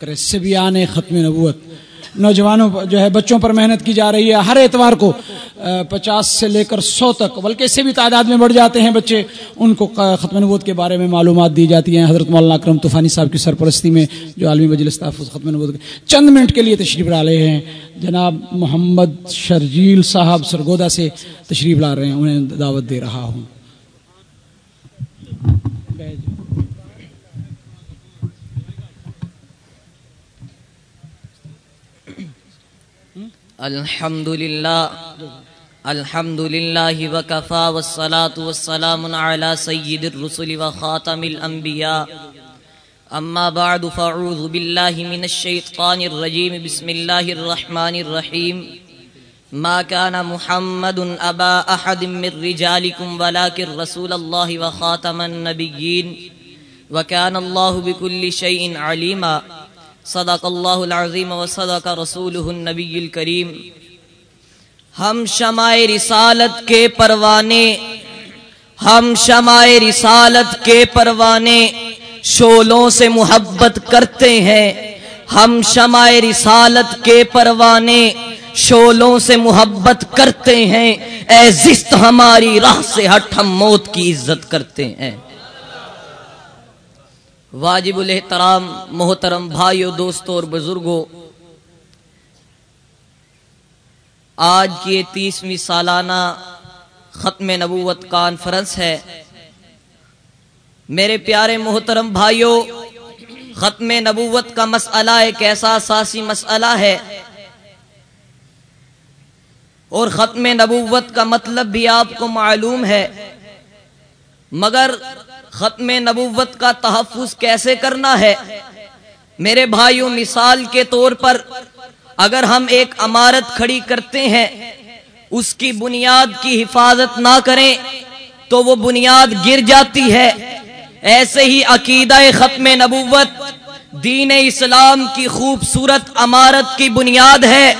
کرے سبیان ختم نبوت۔ نوجوانوں جو ہے، بچوں پر محنت کی جا رہی ہے ہر اتوار کو پچاس سے لے کر سو تک، بلکہ اس سے بھی تعداد میں بڑھ جاتے ہیں بچے۔ ان کو ختم نبوت کے بارے میں معلومات دی جاتی ہیں۔ حضرت مولانا اکرم طوفانی صاحب کی سرپرستی میں جو عالمی مجلس تحفظ ختم نبوت کے چند منٹ کے لیے تشریف لا رہے ہیں۔ جناب محمد شرجیل صاحب سرگودا سے تشریف لا رہے ہیں، انہیں دعوت دے رہا ہوں۔ الحمد لله الحمد لله وكفى والصلاة والسلام على سيد الرسل وخاتم الأنبياء أما بعد فأعوذ بالله من الشيطان الرجيم بسم الله الرحمن الرحيم ما كان محمد أبا أحد من رجالكم ولكن رسول الله وخاتم النبيين وكان الله بكل شيء عليما صدق اللہ العظیم و صدق رسول النبی الکریم۔ ہم شمع رسالت کے پروانے، ہم شمع رسالت کے پروانے شولوں سے محبت کرتے ہیں۔ ہم شمع رسالت کے پروانے شولوں سے محبت کرتے ہیں۔ اے زست ہماری راہ سے ہٹ ہم موت کی عزت کرتے ہیں۔ واجب الاحترام، محترم بھائیوں دوستوں اور بزرگوں آج کی تیسویں سالانہ ختم نبوت کانفرنس ہے۔ میرے پیارے محترم بھائیوں ختم نبوت کا مسئلہ ایک ایسا اساسی مسئلہ ہے۔ اور ختم نبوت کا مطلب بھی آپ کو معلوم ہے۔ مگر ختم نبوت کا تحفظ کیسے کرنا ہے؟ میرے بھائیوں، مثال کے طور پر اگر ہم ایک عمارت کھڑی کرتے ہیں، اس کی بنیاد کی حفاظت نہ کریں، تو وہ بنیاد گر جاتی ہے۔ ایسے ہی عقیدہ ختم نبوت، دین اسلام کی خوبصورت عمارت کی بنیاد ہے۔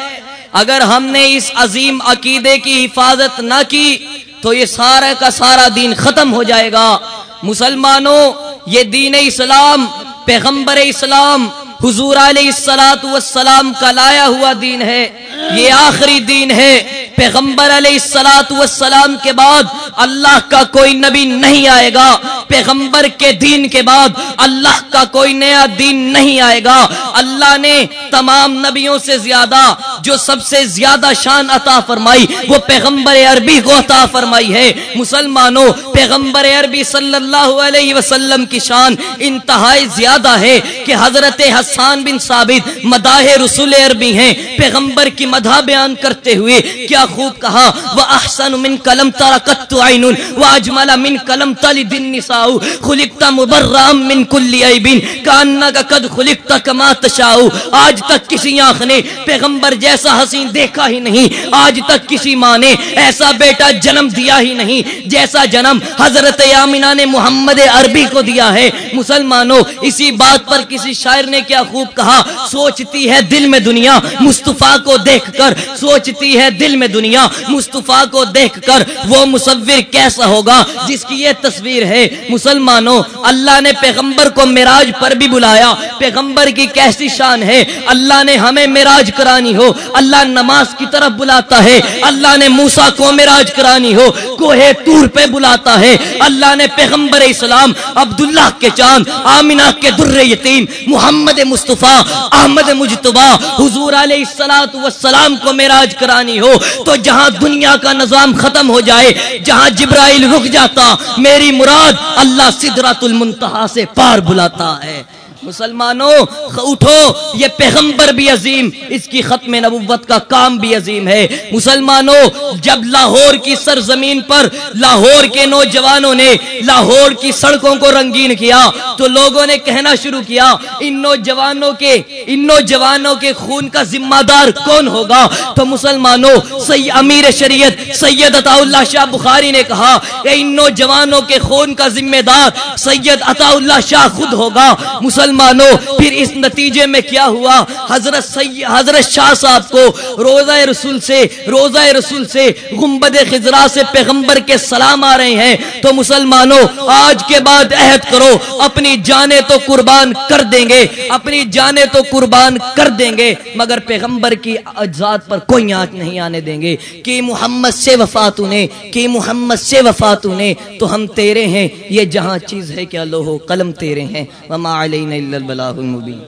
اگر ہم نے اس عظیم عقیدے کی حفاظت نہ کی، تو یہ سارا کا سارا دین ختم ہو جائے گا۔ مسلمانوں، یہ دین اسلام، پیغمبر اسلام، حضور علیہ السلاۃ والسلام کا لایا ہوا دین ہے۔ یہ آخری دین ہے۔ پیغمبر علیہ السلاۃ والسلام کے بعد اللہ کا کوئی نبی نہیں آئے گا۔ پیغمبر کے دین کے بعد اللہ کا کوئی نیا دین نہیں آئے گا۔ اللہ نے تمام نبیوں سے زیادہ جو سب سے زیادہ شان عطا فرمائی، وہ پیغمبر عربی کو عطا فرمائی ہے۔ مسلمانوں، پیغمبر عربی صلی اللہ علیہ وسلم کی شان انتہائی زیادہ ہے کہ حضرت حسان بن ثابت مداح رسول عربی ہیں۔ پیغمبر کی مدح بیان کرتے ہوئے کیا خوب کہا وہ احسن من کلم ترکت عین و اجمل من کلم تلد النساء، خلقت مبرام من کل عیب کانک قد خلقت کما تشاء۔ آج تک کسی آنکھ نے پیغمبر جیسا حسین دیکھا ہی نہیں، آج تک کسی ماں نے ایسا بیٹا جنم دیا ہی نہیں، جیسا جنم حضرت آمنہ نے محمد عربی کو دیا ہے۔ مسلمانوں، اسی بات پر کسی شاعر نے کیا خوب کہا؟ سوچتی ہے دل میں دنیا، مصطفیٰ کو دیکھ کر، سوچتی ہے دل میں دنیا، مصطفیٰ کو دیکھ کر وہ مصور کیسا ہوگا؟ جس کی یہ تصویر ہے، مسلمانوں، اللہ نے پیغمبر کو میراج پر بھی بلایا۔ پیغمبر کی کیسی شان ہے؟ اللہ نے ہمیں میراج کرانی ہو، اللہ نماز کی طرف بلاتا ہے، اللہ نے موسا کو میراج کرانی ہو، کوہ تور پہ بلاتا ہے۔ اللہ نے پیغمبر اسلام، عبداللہ کے چاند آمینہ کے در یتیم، محمد مصطفیٰ، احمد مجتبہ حضور علیہ السلام کو میراج کرانی ہو۔ تو جہاں دنیا کا نظام ختم ہو جائے، جہاں جبرائیل رک جاتا، میری مراد اللہ صدرات المنتہا سے پار بلاتا ہے۔ مسلمانوں اٹھو، یہ پیغمبر بھی عظیم، اس کی ختم نبوت کا کام بھی عظیم ہے۔ مسلمانوں، جب لاہور کی سرزمین پر لاہور کے نوجوانوں نے لاہور کی سڑکوں کو رنگین کیا، تو لوگوں نے کہنا شروع کیا، ان نوجوانوں کے، ان نوجوانوں کے خون کا ذمہ دار کون ہوگا؟ تو مسلمانوں سی امیر شریعت، سید عطا اللہ شاہ بخاری نے کہا کہ ان نوجوانوں کے خون کا ذمہ دار، سید عطا اللہ شاہ خود ہوگا۔ مسلمان مسلمانوں پھر اس نتیجے میں کیا ہوا؟ حضرت حضرت شاہ صاحب کو روزہ رسول سے، روزہ رسول سے گنبد خزرا سے پیغمبر کے سلام آ رہے ہیں۔ تو مسلمانوں، آج کے بعد عہد کرو، اپنی جانیں تو قربان کر دیں گے، اپنی جانیں تو قربان کر دیں گے، مگر پیغمبر کی اجزاد پر کوئی آنچ نہیں آنے دیں گے۔ کہ محمد سے وفات نے کہ محمد سے وفات نے، تو ہم تیرے ہیں، یہ جہاں چیز ہے کہ لوہو قلم تیرے ہیں۔ وما علینا الا البلاغ المبین